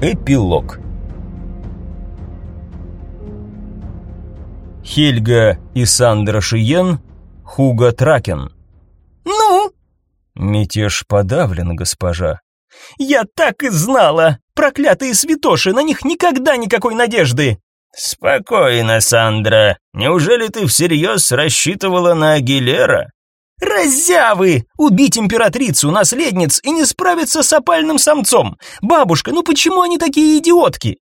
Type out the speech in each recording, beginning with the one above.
Эпилог Хельга и Сандра Шиен, Хуга Тракен. «Ну?» Мятеж подавлен, госпожа. «Я так и знала! Проклятые святоши, на них никогда никакой надежды!» «Спокойно, Сандра. Неужели ты всерьез рассчитывала на Агилера?» «Раззявы! Убить императрицу, наследниц и не справиться с опальным самцом! Бабушка, ну почему они такие идиотки?»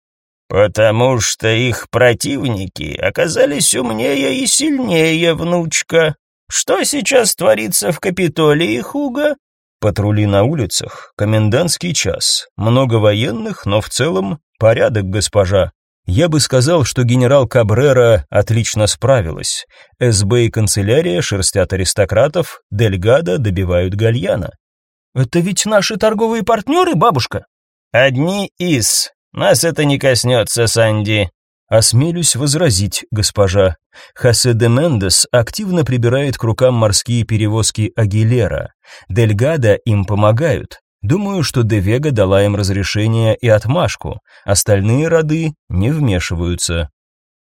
«Потому что их противники оказались умнее и сильнее, внучка. Что сейчас творится в Капитолии, Хуга?» Патрули на улицах, комендантский час, много военных, но в целом порядок, госпожа. Я бы сказал, что генерал Кабрера отлично справилась. СБ и канцелярия шерстят аристократов, Дельгада добивают Гальяна. «Это ведь наши торговые партнеры, бабушка?» «Одни из. Нас это не коснется, Санди». Осмелюсь возразить, госпожа. Хосе де Мендес активно прибирает к рукам морские перевозки Агилера. Дельгада им помогают. Думаю, что Девега дала им разрешение и отмашку. Остальные роды не вмешиваются.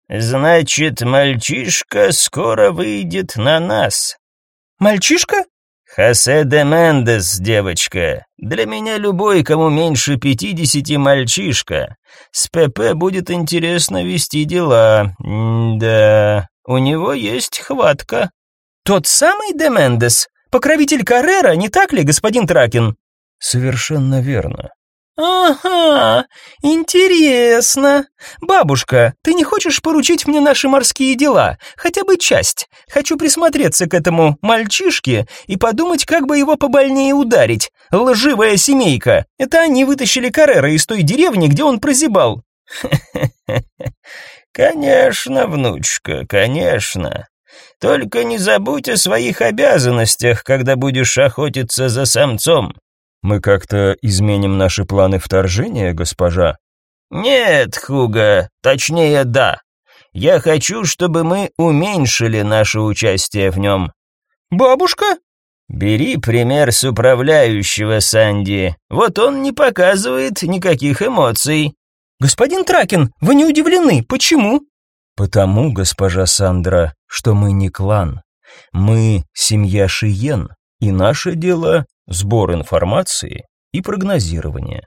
Значит, мальчишка скоро выйдет на нас. Мальчишка? Хосе де Мендес, девочка. Для меня любой, кому меньше пятидесяти, мальчишка. С ПП будет интересно вести дела. М да, у него есть хватка. Тот самый де Мендес, покровитель Каррера, не так ли, господин Тракин? Совершенно верно. Ага, интересно. Бабушка, ты не хочешь поручить мне наши морские дела? Хотя бы часть. Хочу присмотреться к этому мальчишке и подумать, как бы его побольнее ударить. Лживая семейка. Это они вытащили Каррера из той деревни, где он прозябал. Конечно, внучка, конечно. Только не забудь о своих обязанностях, когда будешь охотиться за самцом. Мы как-то изменим наши планы вторжения, госпожа? Нет, Хуга, точнее, да. Я хочу, чтобы мы уменьшили наше участие в нем. Бабушка? Бери пример с управляющего Санди. Вот он не показывает никаких эмоций. Господин Тракен, вы не удивлены? Почему? Потому, госпожа Сандра, что мы не клан. Мы семья Шиен, и наше дело сбор информации и прогнозирование.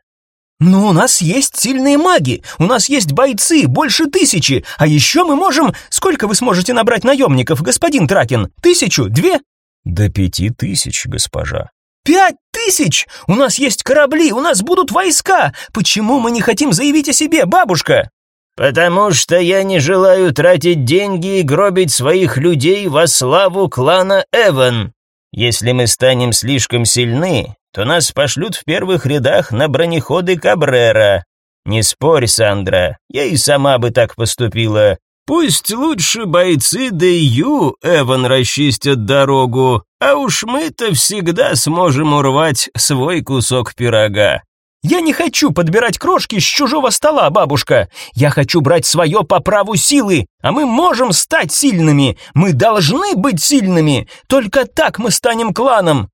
Но у нас есть сильные маги, у нас есть бойцы, больше тысячи, а еще мы можем... Сколько вы сможете набрать наемников, господин Тракен? Тысячу? Две? До пяти тысяч, госпожа. Пять тысяч! У нас есть корабли, у нас будут войска! Почему мы не хотим заявить о себе, бабушка? Потому что я не желаю тратить деньги и гробить своих людей во славу клана Эван. Если мы станем слишком сильны, то нас пошлют в первых рядах на бронеходы Кабрера. Не спорь, Сандра, я и сама бы так поступила. Пусть лучше бойцы ДЮ Эван расчистят дорогу, а уж мы-то всегда сможем урвать свой кусок пирога. Я не хочу подбирать крошки с чужого стола, бабушка. Я хочу брать свое по праву силы, а мы можем стать сильными. Мы должны быть сильными. Только так мы станем кланом.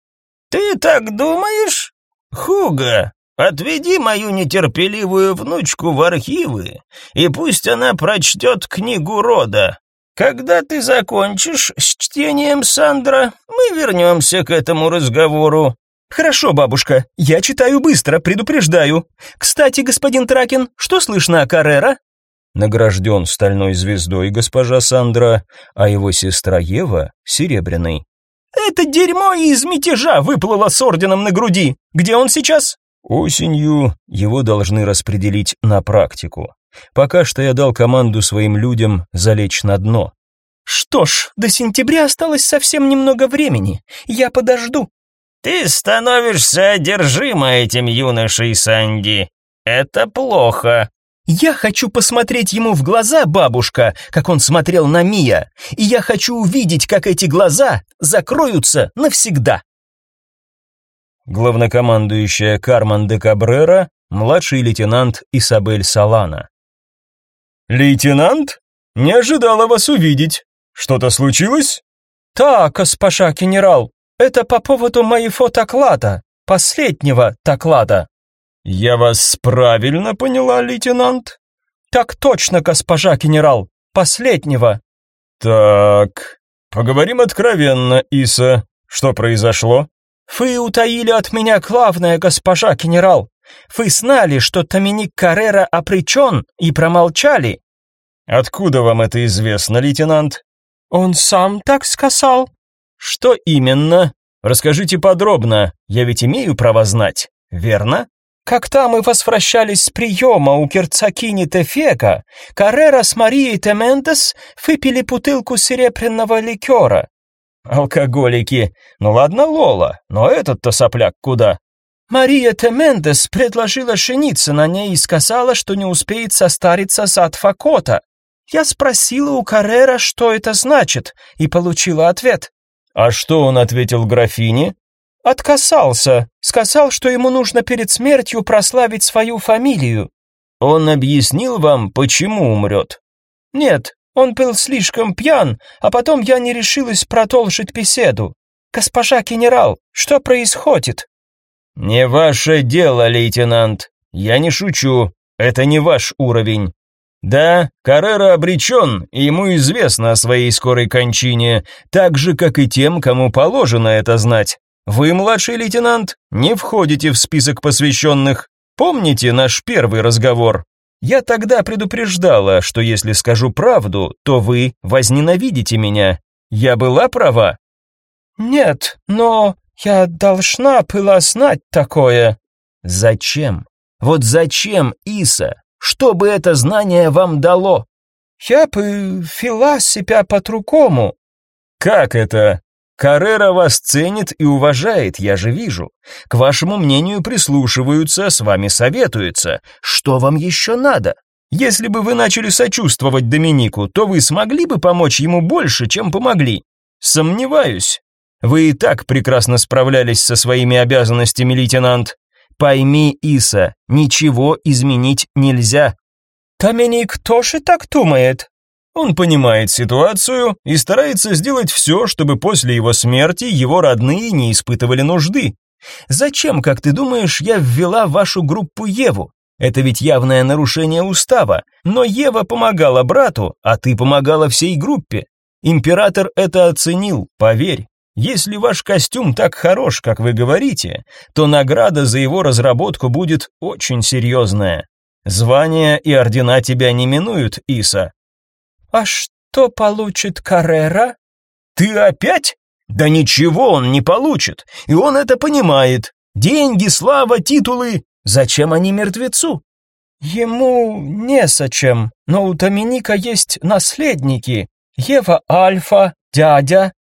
Ты так думаешь? Хуга, отведи мою нетерпеливую внучку в архивы, и пусть она прочтет книгу рода. Когда ты закончишь с чтением, Сандра, мы вернемся к этому разговору. «Хорошо, бабушка, я читаю быстро, предупреждаю. Кстати, господин Тракен, что слышно о Каррера?» Награжден стальной звездой госпожа Сандра, а его сестра Ева — серебряной. «Это дерьмо из мятежа выплыло с орденом на груди. Где он сейчас?» «Осенью его должны распределить на практику. Пока что я дал команду своим людям залечь на дно». «Что ж, до сентября осталось совсем немного времени. Я подожду», ты становишься одержима этим юношей, Санди. Это плохо. Я хочу посмотреть ему в глаза, бабушка, как он смотрел на Мия, и я хочу увидеть, как эти глаза закроются навсегда. Главнокомандующая Карман де Кабрера, младший лейтенант Исабель Салана. Лейтенант? Не ожидала вас увидеть. Что-то случилось? Так, госпожа генерал, это по поводу моего доклада, последнего доклада. Я вас правильно поняла, лейтенант? Так точно, госпожа генерал. Последнего. Так, поговорим откровенно, Иса. Что произошло? Вы утаили от меня главное, госпожа генерал. Вы знали, что Доминик Каррера опричен и промолчали. Откуда вам это известно, лейтенант? Он сам так сказал. Что именно? Расскажите подробно. Я ведь имею право знать, верно? Когда мы возвращались с приема у герцогини Тефека, Каррера с Марией Темендес выпили бутылку серебряного ликера. Алкоголики. Ну ладно, Лола, но этот-то сопляк куда? Мария Темендес предложила жениться на ней и сказала, что не успеет состариться за адвоката. Я спросила у Каррера, что это значит, и получила ответ. А что он ответил графине? Откасался, сказал, что ему нужно перед смертью прославить свою фамилию. Он объяснил вам, почему умрет? Нет, он был слишком пьян, а потом я не решилась продолжить беседу. Госпожа генерал, что происходит? Не ваше дело, лейтенант. Я не шучу. Это не ваш уровень. Да, Каррера обречен, и ему известно о своей скорой кончине, так же, как и тем, кому положено это знать. Вы, младший лейтенант, не входите в список посвященных. Помните наш первый разговор? Я тогда предупреждала, что если скажу правду, то вы возненавидите меня. Я была права? Нет, но я должна была знать такое. Зачем? Вот зачем, Иса? Что бы это знание вам дало? Я бы вела себя по-другому. Как это? Каррера вас ценит и уважает, я же вижу. К вашему мнению прислушиваются, с вами советуются. Что вам еще надо? Если бы вы начали сочувствовать Доминику, то вы смогли бы помочь ему больше, чем помогли. Сомневаюсь. Вы и так прекрасно справлялись со своими обязанностями, лейтенант. Пойми, Иса, ничего изменить нельзя. Доминик тоже так думает. Он понимает ситуацию и старается сделать все, чтобы после его смерти его родные не испытывали нужды. Зачем, как ты думаешь, я ввела в вашу группу Еву? Это ведь явное нарушение устава, но Ева помогала брату, а ты помогала всей группе. Император это оценил, поверь. Если ваш костюм так хорош, как вы говорите, то награда за его разработку будет очень серьезная. Звания и ордена тебя не минуют, Иса. А что получит Каррера? Ты опять? Да ничего он не получит, и он это понимает. Деньги, слава, титулы, зачем они мертвецу? Ему не зачем, но у Доминика есть наследники. Ева Альфа, дядя,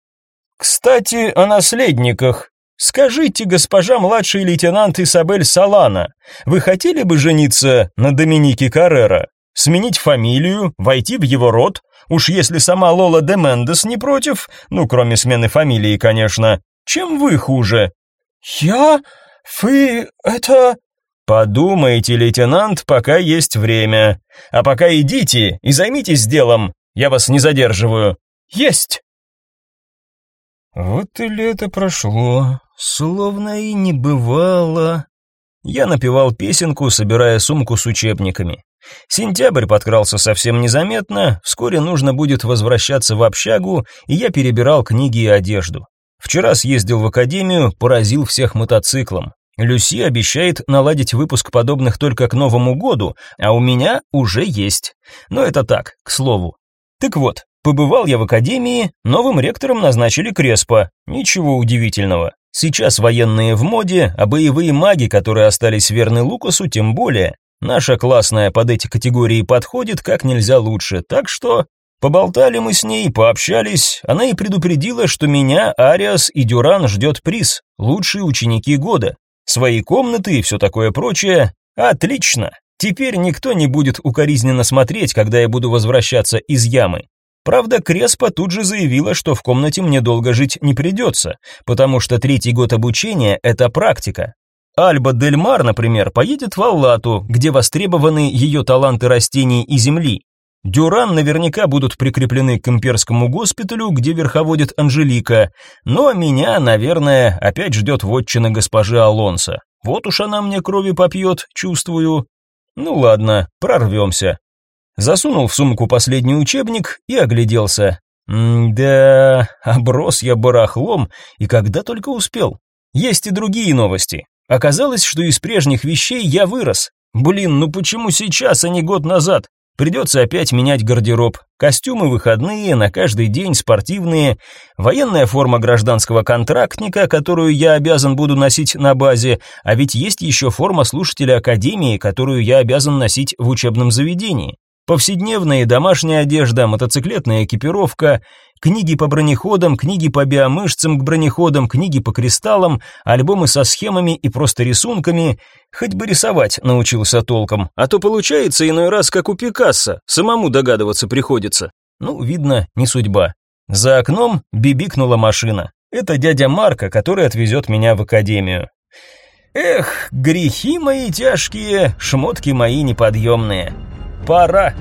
кстати, о наследниках. Скажите, госпожа младший лейтенант Исабель Салана, вы хотели бы жениться на Доминике Каррера? Сменить фамилию, войти в его род? Уж если сама Лола де Мендес не против, ну, кроме смены фамилии, конечно. Чем вы хуже? Я? Вы это... Подумайте, лейтенант, пока есть время. А пока идите и займитесь делом. Я вас не задерживаю. Есть. Вот и лето прошло, словно и не бывало. Я напевал песенку, собирая сумку с учебниками. Сентябрь подкрался совсем незаметно, вскоре нужно будет возвращаться в общагу, и я перебирал книги и одежду. Вчера съездил в академию, поразил всех мотоциклом. Люси обещает наладить выпуск подобных только к Новому году, а у меня уже есть. Но это так, к слову. Так вот, Побывал я в академии, новым ректором назначили Креспа. Ничего удивительного. Сейчас военные в моде, а боевые маги, которые остались верны Лукасу, тем более. Наша классная под эти категории подходит как нельзя лучше, так что поболтали мы с ней, пообщались. Она и предупредила, что меня, Ариас и Дюран ждет приз, лучшие ученики года. Свои комнаты и все такое прочее. Отлично. Теперь никто не будет укоризненно смотреть, когда я буду возвращаться из ямы. Правда, Креспа тут же заявила, что в комнате мне долго жить не придется, потому что третий год обучения – это практика. Альба Дель Мар, например, поедет в Аллату, где востребованы ее таланты растений и земли. Дюран наверняка будут прикреплены к имперскому госпиталю, где верховодит Анжелика, но меня, наверное, опять ждет вотчина госпожи Алонса. Вот уж она мне крови попьет, чувствую. Ну ладно, прорвемся. Засунул в сумку последний учебник и огляделся. М-да, оброс я барахлом, и когда только успел. Есть и другие новости. Оказалось, что из прежних вещей я вырос. Блин, ну почему сейчас, а не год назад? Придется опять менять гардероб. Костюмы выходные, на каждый день спортивные, военная форма гражданского контрактника, которую я обязан буду носить на базе, а ведь есть еще форма слушателя академии, которую я обязан носить в учебном заведении. Повседневная и домашняя одежда, мотоциклетная экипировка, книги по бронеходам, книги по биомышцам к бронеходам, книги по кристаллам, альбомы со схемами и просто рисунками. Хоть бы рисовать научился толком, а то получается иной раз как у Пикассо, самому догадываться приходится. Ну, видно, не судьба. За окном бибикнула машина. Это дядя Марка, который отвезет меня в академию. Эх, грехи мои тяжкие, шмотки мои неподъемные. Пора.